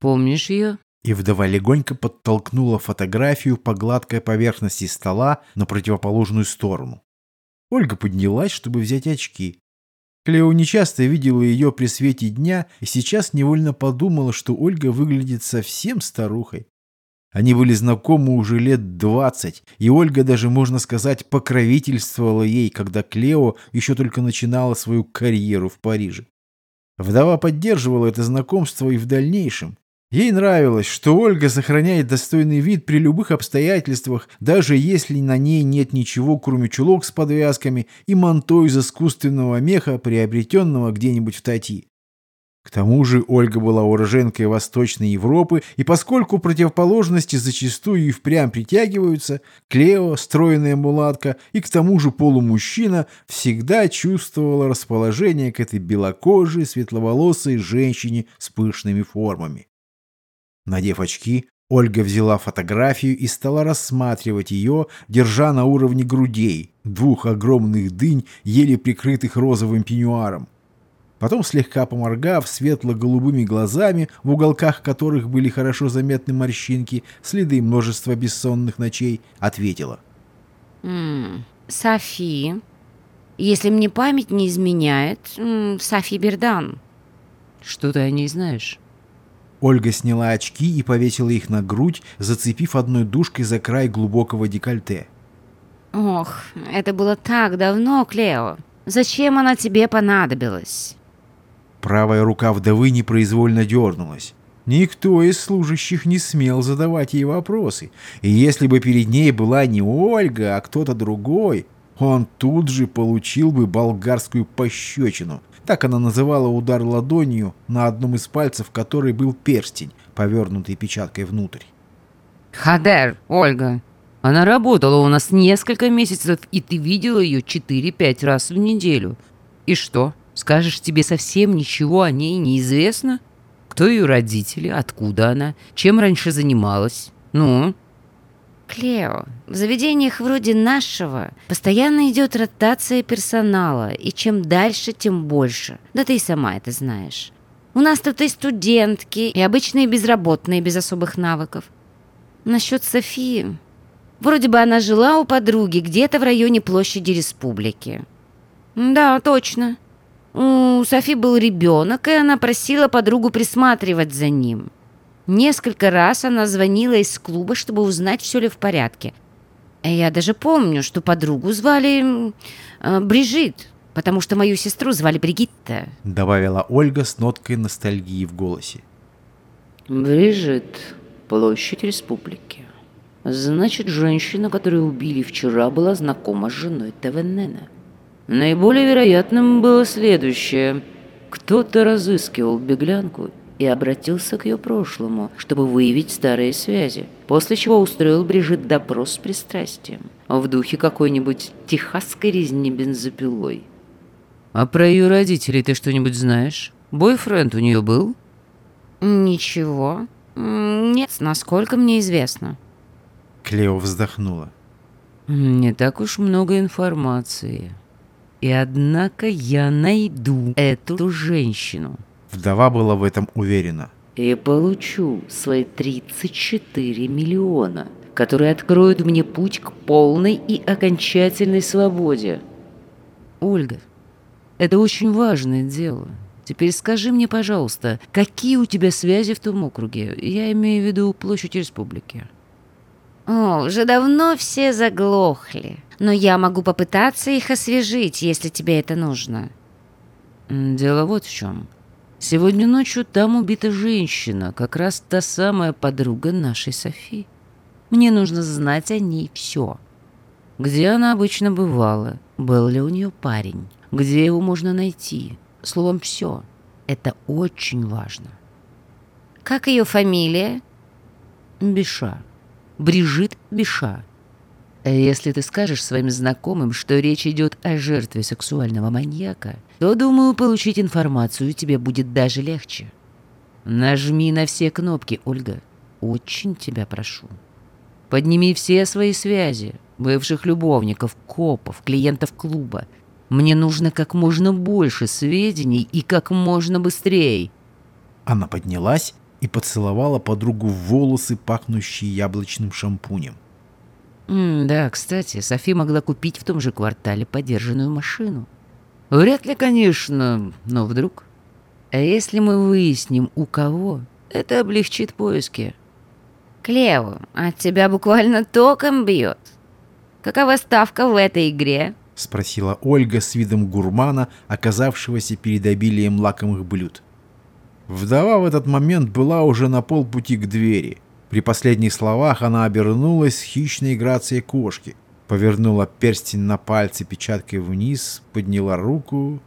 Помнишь ее? И вдова легонько подтолкнула фотографию по гладкой поверхности стола на противоположную сторону. Ольга поднялась, чтобы взять очки. Клео нечасто видела ее при свете дня и сейчас невольно подумала, что Ольга выглядит совсем старухой. Они были знакомы уже лет двадцать, и Ольга даже, можно сказать, покровительствовала ей, когда Клео еще только начинала свою карьеру в Париже. Вдова поддерживала это знакомство и в дальнейшем. Ей нравилось, что Ольга сохраняет достойный вид при любых обстоятельствах, даже если на ней нет ничего, кроме чулок с подвязками и манто из искусственного меха, приобретенного где-нибудь в Тати. К тому же Ольга была уроженкой Восточной Европы, и поскольку противоположности зачастую и впрямь притягиваются, Клео, стройная мулатка и к тому же полумужчина всегда чувствовала расположение к этой белокожей, светловолосой женщине с пышными формами. Надев очки, Ольга взяла фотографию и стала рассматривать ее, держа на уровне грудей, двух огромных дынь, еле прикрытых розовым пеньюаром. Потом, слегка поморгав светло-голубыми глазами, в уголках которых были хорошо заметны морщинки, следы множества бессонных ночей, ответила. М Софи. Если мне память не изменяет, Софи Бердан. Что ты о ней знаешь? Ольга сняла очки и повесила их на грудь, зацепив одной дужкой за край глубокого декольте. «Ох, это было так давно, Клео. Зачем она тебе понадобилась?» Правая рука вдовы непроизвольно дернулась. Никто из служащих не смел задавать ей вопросы. И если бы перед ней была не Ольга, а кто-то другой, он тут же получил бы болгарскую пощечину. Так она называла удар ладонью, на одном из пальцев которой был перстень, повернутый печаткой внутрь. «Хадер, Ольга, она работала у нас несколько месяцев, и ты видела ее 4-5 раз в неделю. И что, скажешь, тебе совсем ничего о ней не известно? Кто ее родители, откуда она, чем раньше занималась? Ну?» Клео, в заведениях вроде нашего постоянно идет ротация персонала, и чем дальше, тем больше. Да ты и сама это знаешь. У нас тут и студентки, и обычные безработные без особых навыков. Насчет Софии. Вроде бы она жила у подруги где-то в районе площади республики. Да, точно. У Софи был ребенок, и она просила подругу присматривать за ним. Несколько раз она звонила из клуба, чтобы узнать, все ли в порядке. Я даже помню, что подругу звали э, Брижит, потому что мою сестру звали Бригитта. Добавила Ольга с ноткой ностальгии в голосе. Брижит, площадь республики. Значит, женщина, которую убили вчера, была знакома с женой Тавеннена. Наиболее вероятным было следующее. Кто-то разыскивал беглянку и обратился к ее прошлому, чтобы выявить старые связи, после чего устроил Брижит допрос с пристрастием, в духе какой-нибудь техасской резни бензопилой. «А про ее родителей ты что-нибудь знаешь? Бойфренд у нее был?» «Ничего. Нет, насколько мне известно». Клео вздохнула. «Не так уж много информации. И однако я найду эту женщину». Вдова была в этом уверена. «И получу свои 34 миллиона, которые откроют мне путь к полной и окончательной свободе». «Ольга, это очень важное дело. Теперь скажи мне, пожалуйста, какие у тебя связи в том округе? Я имею в виду площадь республики». «О, уже давно все заглохли, но я могу попытаться их освежить, если тебе это нужно». «Дело вот в чем». Сегодня ночью там убита женщина, как раз та самая подруга нашей Софи. Мне нужно знать о ней все. Где она обычно бывала? Был ли у нее парень? Где его можно найти? Словом, все. Это очень важно. Как ее фамилия? Биша. Брижит Биша. Если ты скажешь своим знакомым, что речь идет о жертве сексуального маньяка, то, думаю, получить информацию тебе будет даже легче. Нажми на все кнопки, Ольга. Очень тебя прошу. Подними все свои связи, бывших любовников, копов, клиентов клуба. Мне нужно как можно больше сведений и как можно быстрее. Она поднялась и поцеловала подругу в волосы, пахнущие яблочным шампунем. М да, кстати, Софи могла купить в том же квартале подержанную машину. Вряд ли, конечно, но вдруг. А если мы выясним, у кого, это облегчит поиски. Клео, от тебя буквально током бьет. Какова ставка в этой игре? Спросила Ольга с видом гурмана, оказавшегося перед обилием лакомых блюд. Вдова в этот момент была уже на полпути к двери. При последних словах она обернулась хищной грацией кошки, повернула перстень на пальце печаткой вниз, подняла руку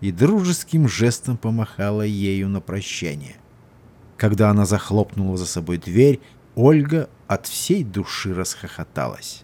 и дружеским жестом помахала ею на прощание. Когда она захлопнула за собой дверь, Ольга от всей души расхохоталась.